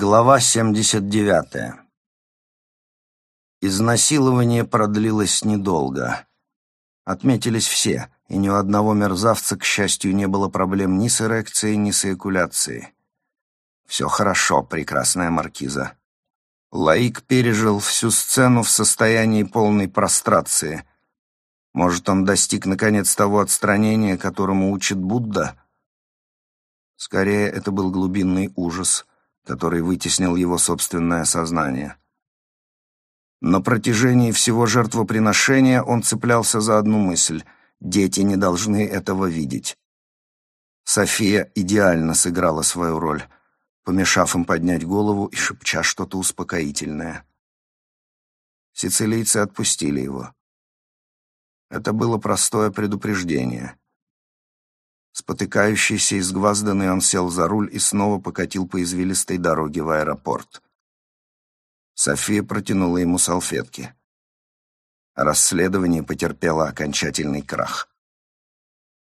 Глава 79. Изнасилование продлилось недолго. Отметились все, и ни у одного мерзавца, к счастью, не было проблем ни с эрекцией, ни с эякуляцией. Все хорошо, прекрасная маркиза. Лаик пережил всю сцену в состоянии полной прострации. Может, он достиг, наконец, того отстранения, которому учит Будда? Скорее, это был глубинный ужас — который вытеснил его собственное сознание. На протяжении всего жертвоприношения он цеплялся за одну мысль — дети не должны этого видеть. София идеально сыграла свою роль, помешав им поднять голову и шепча что-то успокоительное. Сицилийцы отпустили его. Это было простое предупреждение. Спотыкающийся и сгвазданный он сел за руль и снова покатил по извилистой дороге в аэропорт. София протянула ему салфетки. Расследование потерпело окончательный крах.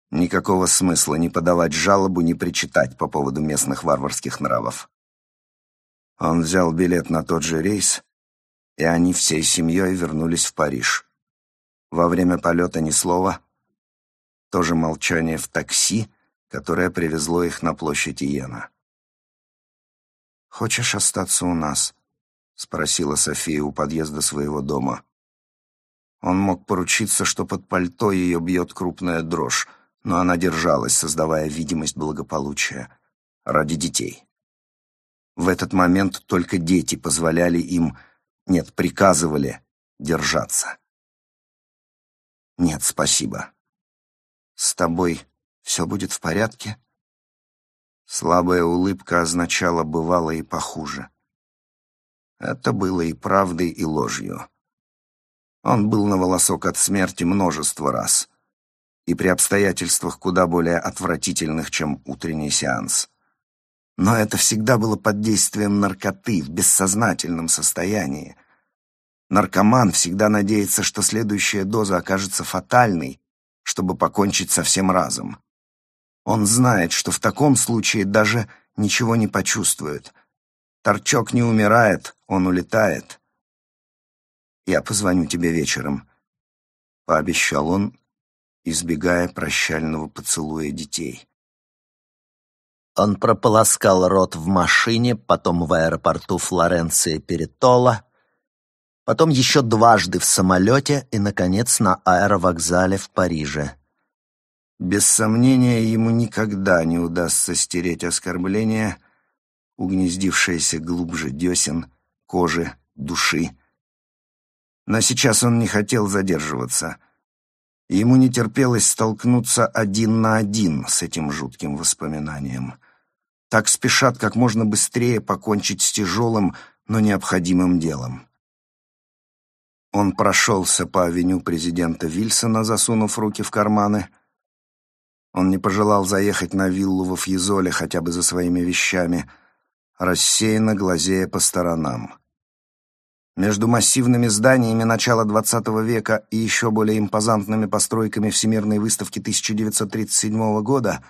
Никакого смысла ни подавать жалобу, ни причитать по поводу местных варварских нравов. Он взял билет на тот же рейс, и они всей семьей вернулись в Париж. Во время полета ни слова — тоже молчание в такси, которое привезло их на площадь Иена. «Хочешь остаться у нас?» — спросила София у подъезда своего дома. Он мог поручиться, что под пальто ее бьет крупная дрожь, но она держалась, создавая видимость благополучия. Ради детей. В этот момент только дети позволяли им, нет, приказывали держаться. «Нет, спасибо», «С тобой все будет в порядке?» Слабая улыбка означала «бывало и похуже». Это было и правдой, и ложью. Он был на волосок от смерти множество раз, и при обстоятельствах куда более отвратительных, чем утренний сеанс. Но это всегда было под действием наркоты, в бессознательном состоянии. Наркоман всегда надеется, что следующая доза окажется фатальной, чтобы покончить со всем разом. Он знает, что в таком случае даже ничего не почувствует. Торчок не умирает, он улетает. «Я позвоню тебе вечером», — пообещал он, избегая прощального поцелуя детей. Он прополоскал рот в машине, потом в аэропорту Флоренции Перетола, потом еще дважды в самолете и, наконец, на аэровокзале в Париже. Без сомнения, ему никогда не удастся стереть оскорбление, угнездившееся глубже десен, кожи, души. Но сейчас он не хотел задерживаться. Ему не терпелось столкнуться один на один с этим жутким воспоминанием. Так спешат как можно быстрее покончить с тяжелым, но необходимым делом. Он прошелся по авеню президента Вильсона, засунув руки в карманы. Он не пожелал заехать на виллу во Фьезоле хотя бы за своими вещами, рассеянно глазея по сторонам. Между массивными зданиями начала XX века и еще более импозантными постройками Всемирной выставки 1937 года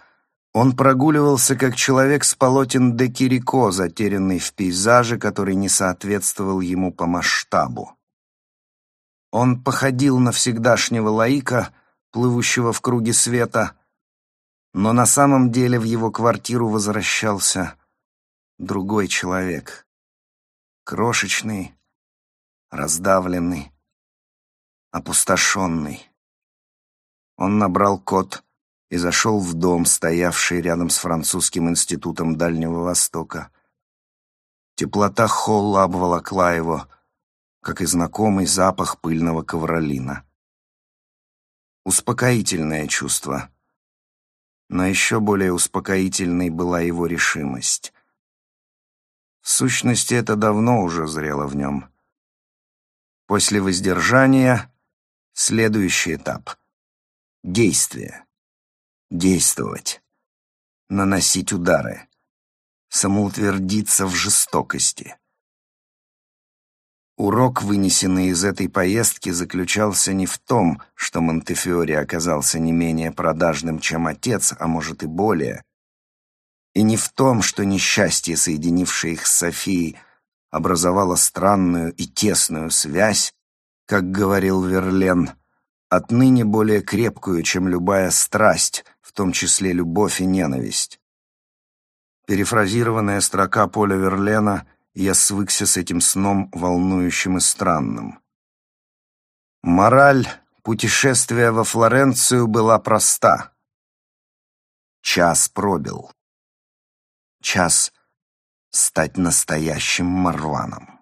он прогуливался как человек с полотен де Кирико, затерянный в пейзаже, который не соответствовал ему по масштабу. Он походил на всегдашнего лаика, плывущего в круге света, но на самом деле в его квартиру возвращался другой человек. Крошечный, раздавленный, опустошенный. Он набрал код и зашел в дом, стоявший рядом с французским институтом Дальнего Востока. Теплота холла обволокла его — как и знакомый запах пыльного ковролина. Успокоительное чувство. Но еще более успокоительной была его решимость. В сущности, это давно уже зрело в нем. После воздержания — следующий этап. Действие. Действовать. Наносить удары. Самоутвердиться в жестокости. Урок, вынесенный из этой поездки, заключался не в том, что Монтефиори оказался не менее продажным, чем отец, а может и более. И не в том, что несчастье, соединившее их с Софией, образовало странную и тесную связь, как говорил Верлен, отныне более крепкую, чем любая страсть, в том числе любовь и ненависть. Перефразированная строка Поля Верлена «Я свыкся с этим сном волнующим и странным». Мораль путешествия во Флоренцию была проста. Час пробил. Час стать настоящим Марваном.